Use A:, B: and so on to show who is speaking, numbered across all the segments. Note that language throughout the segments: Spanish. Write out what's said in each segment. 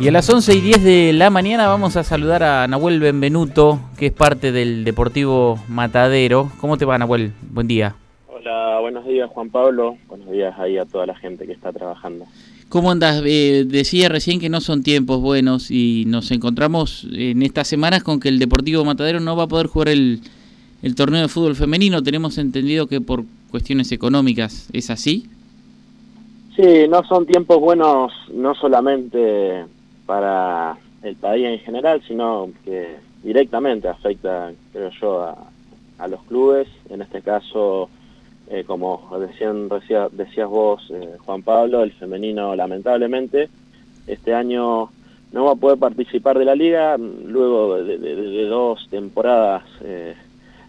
A: Y a las 11 y 10 de la mañana vamos a saludar a Nahuel Benvenuto, que es parte del Deportivo Matadero. ¿Cómo te va, Nahuel? Buen día.
B: Hola, buenos días, Juan Pablo. Buenos días ahí a toda la gente que está trabajando.
A: ¿Cómo andas? Eh, decía recién que no son tiempos buenos y nos encontramos en estas semanas con que el Deportivo Matadero no va a poder jugar el, el torneo de fútbol femenino. Tenemos entendido que por cuestiones económicas es así.
B: Sí, no son tiempos buenos no solamente para el país en general, sino que directamente afecta, creo yo, a, los clubes. En este caso, eh, como decían, decías vos, eh, Juan Pablo, el femenino lamentablemente, este año no va a poder participar de la liga luego de, dos temporadas, eh,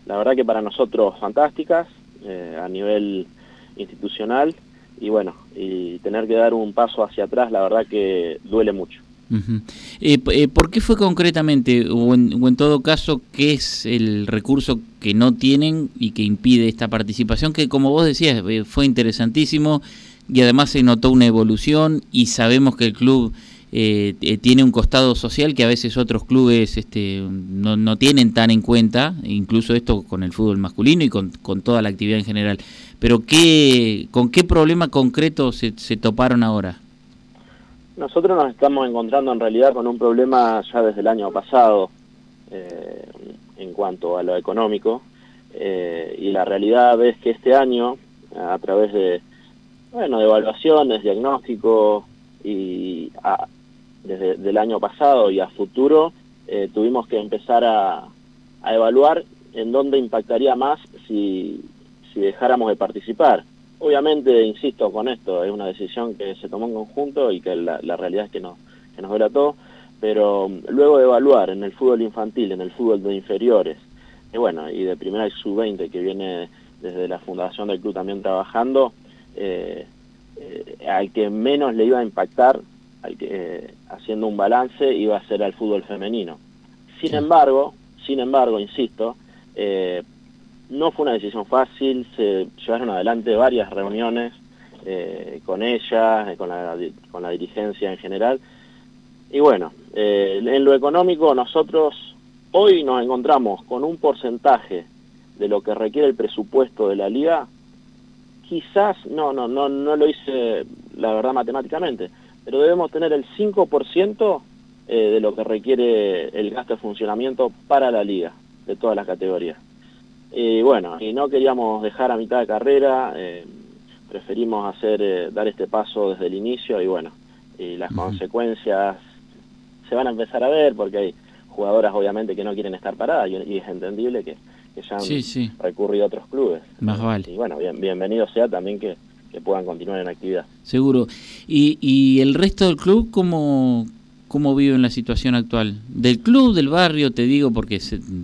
B: la verdad que para nosotros fantásticas a nivel institucional y bueno, y tener que dar un paso hacia atrás, la verdad que duele mucho.
A: Eh, eh, ¿Por qué fue concretamente, o en, todo caso, qué es el recurso que no tienen y que impide esta participación? Que como vos decías, eh, fue interesantísimo y además se notó una evolución y sabemos que el club tiene un costado social que a veces otros clubes este, no, no, tienen tan en cuenta, incluso esto con el fútbol masculino y con, con toda la actividad en general. Pero ¿qué, ¿con qué problema concreto se, se toparon ahora?
B: Nosotros nos estamos encontrando en realidad con un problema ya desde el año pasado eh, en cuanto a lo económico eh, y la realidad es que este año a través de bueno de evaluaciones, diagnósticos y desde el año pasado y a futuro eh, tuvimos que empezar a, evaluar en dónde impactaría más si dejáramos de participar. Obviamente, insisto con esto, es una decisión que se tomó en conjunto y que la, realidad es que, no, que nos duele a todos, pero um, luego de evaluar en el fútbol infantil, en el fútbol de inferiores, y bueno, y de primera y sub-20 que viene desde la fundación del club también trabajando, eh, eh, al que menos le iba a impactar, al que, eh, haciendo un balance, iba a ser al fútbol femenino. Sin embargo, sin embargo, insisto, no fue una decisión fácil, se llevaron adelante varias reuniones eh, con ella, eh, con la, con la dirigencia en general. Y bueno, eh, en lo económico nosotros hoy nos encontramos con un porcentaje de lo que requiere el presupuesto de la liga, quizás, no, no, no, no lo hice la verdad matemáticamente, pero debemos tener el 5% de lo que requiere el gasto de funcionamiento para la liga, de todas las categorías. Y bueno, y no queríamos dejar a mitad de carrera, eh, preferimos hacer eh, dar este paso desde el inicio y bueno, y las consecuencias se van a empezar a ver porque hay jugadoras obviamente que no quieren estar paradas y, es entendible que, ya han recurrido a otros clubes.
A: Más vale.
B: Y bueno, bien, bienvenido sea también que, que puedan continuar en actividad.
A: Seguro. ¿Y, y el resto del club cómo, cómo viven la situación actual del club, del barrio, te digo, porque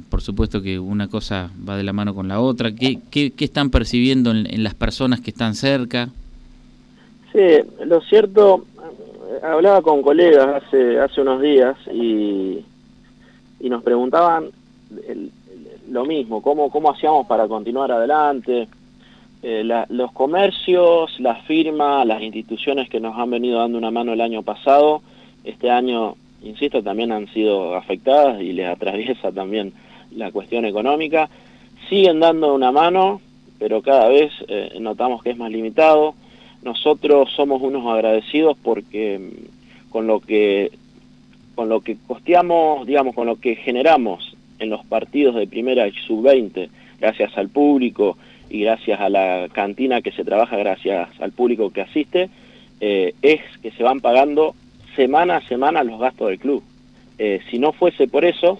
A: por supuesto que una cosa va de la mano con la otra. ¿Qué, qué, están percibiendo en, las personas que están cerca?
B: Sí, lo cierto, hablaba con colegas hace, hace unos días y, y nos preguntaban lo mismo, cómo, hacíamos para continuar adelante. Eh, los comercios, las firmas, las instituciones que nos han venido dando una mano el año pasado, este año, insisto, también han sido afectadas y les atraviesa también la cuestión económica. Siguen dando una mano, pero cada vez eh, notamos que es más limitado. Nosotros somos unos agradecidos porque mm, con lo que con lo que costeamos, digamos, con lo que generamos en los partidos de primera y sub-20, gracias al público y gracias a la cantina que se trabaja gracias al público que asiste, eh, es que se van pagando semana a semana los gastos del club. Eh, si no fuese por eso,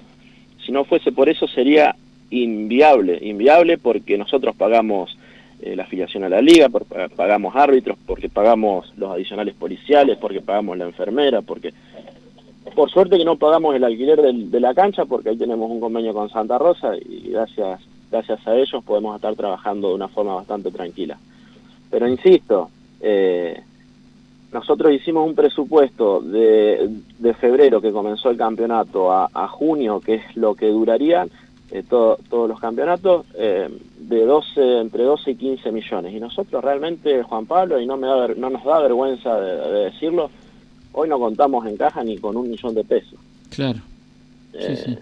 B: si no fuese por eso sería inviable, inviable porque nosotros pagamos eh, la afiliación a la liga, pagamos árbitros, porque pagamos los adicionales policiales, porque pagamos la enfermera, porque por suerte que no pagamos el alquiler de la cancha porque ahí tenemos un convenio con Santa Rosa y gracias, gracias a ellos podemos estar trabajando de una forma bastante tranquila. Pero insisto, eh, nosotros hicimos un presupuesto de, febrero que comenzó el campeonato a, junio, que es lo que durarían eh, todos los campeonatos, eh, de 12, entre 12 y 15 millones. Y nosotros realmente, Juan Pablo, y no, me da, no nos da vergüenza de, decirlo, hoy no contamos en caja ni con un millón de pesos.
A: Claro.
B: Eh,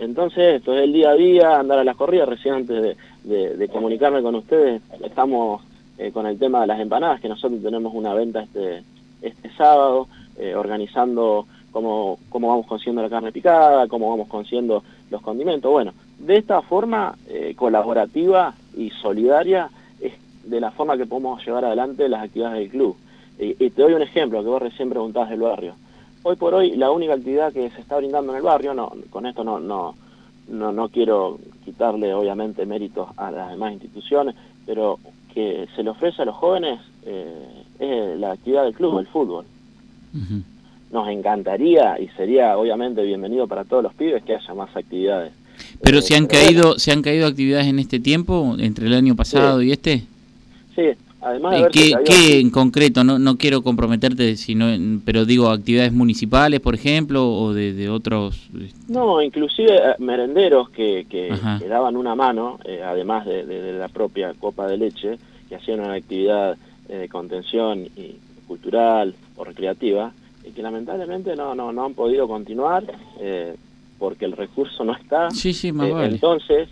B: entonces, esto es el día a día, andar a las corridas. Recién antes de, comunicarme con ustedes, estamos eh, con el tema de las empanadas, que nosotros tenemos una venta este, este sábado, eh, organizando cómo, cómo vamos consiguiendo la carne picada, cómo vamos consiguiendo los condimentos. Bueno, de esta forma colaborativa y solidaria es de la forma que podemos llevar adelante las actividades del club. Y, te doy un ejemplo que vos recién preguntabas del barrio. Hoy por hoy la única actividad que se está brindando en el barrio, no, con esto no, no, no, no quiero quitarle obviamente méritos a las demás instituciones, pero que se le ofrece a los jóvenes eh, es la actividad del club, el fútbol. Nos encantaría y sería obviamente bienvenido para todos los pibes que haya más actividades.
A: Pero se han eh, caído, se han caído actividades en este tiempo entre el año pasado y este.
B: Sí, Además de
A: ¿Qué, en concreto? No, no quiero comprometerte, sino, pero digo, actividades municipales, por ejemplo, o de, otros...
B: Este? No, inclusive eh, merenderos que, que, daban una mano, eh, además de, la propia copa de leche, que hacían una actividad eh, de contención y cultural o recreativa, y que lamentablemente no, no, no han podido continuar porque el recurso no está.
A: Sí, sí, más vale.
B: Entonces,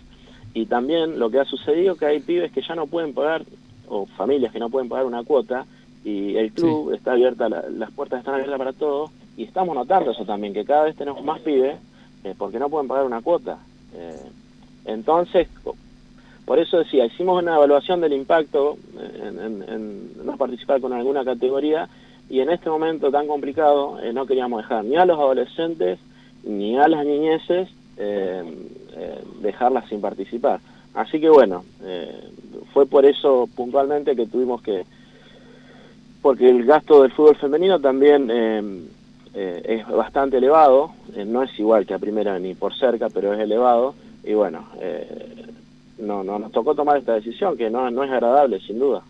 B: y también lo que ha sucedido que hay pibes que ya no pueden pagar o familias que no pueden pagar una cuota y el club está abierta, las puertas están abiertas para todos y estamos notando eso también, que cada vez tenemos más pibes eh, porque no pueden pagar una cuota. Eh, entonces, por eso decía, hicimos una evaluación del impacto en, no participar con alguna categoría y en este momento tan complicado eh, no queríamos dejar ni a los adolescentes ni a las niñeces dejarlas sin participar. Así que bueno, fue por eso puntualmente que tuvimos que, porque el gasto del fútbol femenino también eh, eh, es bastante elevado, eh, no es igual que a primera ni por cerca, pero es elevado, y bueno, no, no, nos tocó tomar esta decisión, que no, no es agradable, sin duda.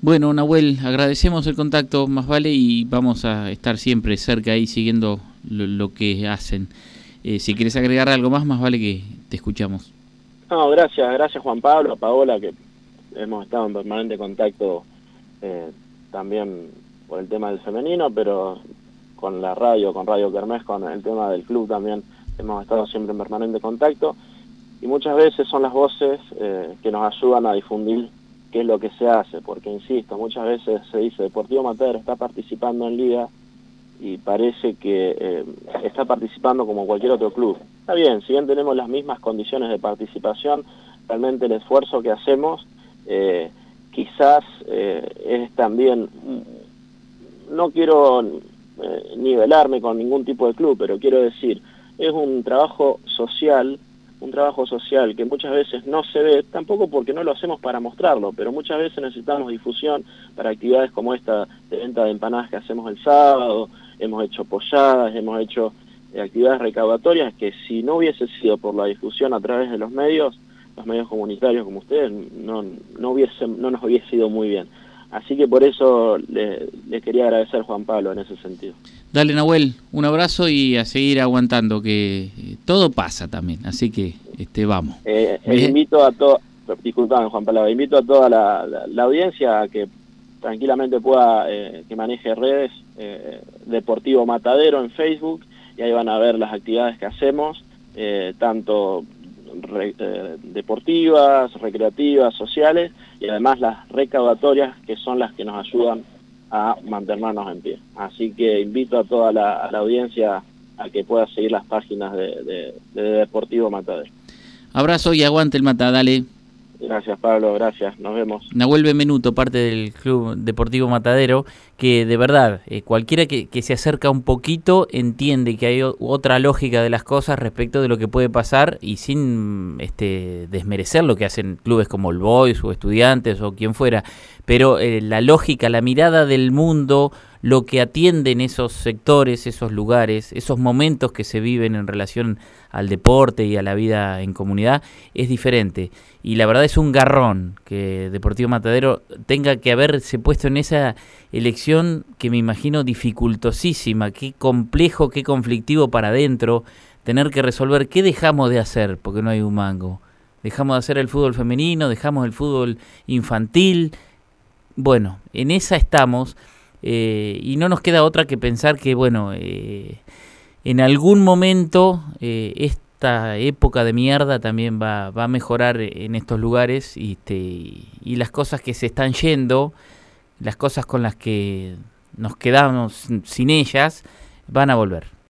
A: Bueno, Nahuel, agradecemos el contacto, más vale, y vamos a estar siempre cerca ahí siguiendo lo, que hacen. si quieres agregar algo más, más vale que te escuchamos.
B: No, gracias, gracias Juan Pablo, a Paola, que hemos estado en permanente contacto eh, también por el tema del femenino, pero con la radio, con Radio Kermés, con el tema del club también hemos estado siempre en permanente contacto y muchas veces son las voces eh, que nos ayudan a difundir qué es lo que se hace, porque insisto, muchas veces se dice Deportivo Matadero está participando en liga y parece que eh, está participando como cualquier otro club. Está bien, si bien tenemos las mismas condiciones de participación, realmente el esfuerzo que hacemos eh, quizás eh, es también, no quiero nivelarme con ningún tipo de club, pero quiero decir, es un trabajo social un trabajo social que muchas veces no se ve, tampoco porque no lo hacemos para mostrarlo, pero muchas veces necesitamos difusión para actividades como esta de venta de empanadas que hacemos el sábado, hemos hecho polladas, hemos hecho eh, actividades recaudatorias que si no hubiese sido por la difusión a través de los medios, los medios comunitarios como ustedes, no, no, hubiese, no nos hubiese ido muy bien. Así que por eso le, quería agradecer Juan Pablo en ese sentido.
A: Dale Nahuel, un abrazo y a seguir aguantando, que eh, todo pasa también, así que este vamos.
B: Eh, invito a disculpame Juan Pablo, invito a toda la, audiencia a que tranquilamente pueda, eh, que maneje redes eh, Deportivo Matadero en Facebook y ahí van a ver las actividades que hacemos, tanto deportivas, recreativas, sociales y además las recaudatorias que son las que nos ayudan a mantenernos en pie. Así que invito a toda la, audiencia a que pueda seguir las páginas de, Deportivo Matadero.
A: Abrazo y aguante el Matadale.
B: Gracias Pablo, gracias, nos vemos.
A: Nahuel Benvenuto, parte del Club Deportivo Matadero, que de verdad, eh, cualquiera que, se acerca un poquito entiende que hay otra lógica de las cosas respecto de lo que puede pasar y sin este, desmerecer lo que hacen clubes como el Boys o Estudiantes o quien fuera, pero eh, la lógica, la mirada del mundo, lo que atienden esos sectores, esos lugares, esos momentos que se viven en relación al deporte y a la vida en comunidad es diferente. Y la verdad es un garrón que Deportivo Matadero tenga que haberse puesto en esa elección que me imagino dificultosísima, qué complejo, qué conflictivo para adentro tener que resolver qué dejamos de hacer porque no hay un mango. Dejamos de hacer el fútbol femenino, dejamos el fútbol infantil. Bueno, en esa estamos eh, y no nos queda otra que pensar que, bueno, eh, en algún momento eh, esta época de mierda también va, va a mejorar en estos lugares y este, las cosas que se están yendo las cosas con las que nos quedamos sin ellas van a volver.